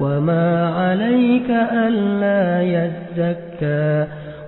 وما عليك ألا يزكى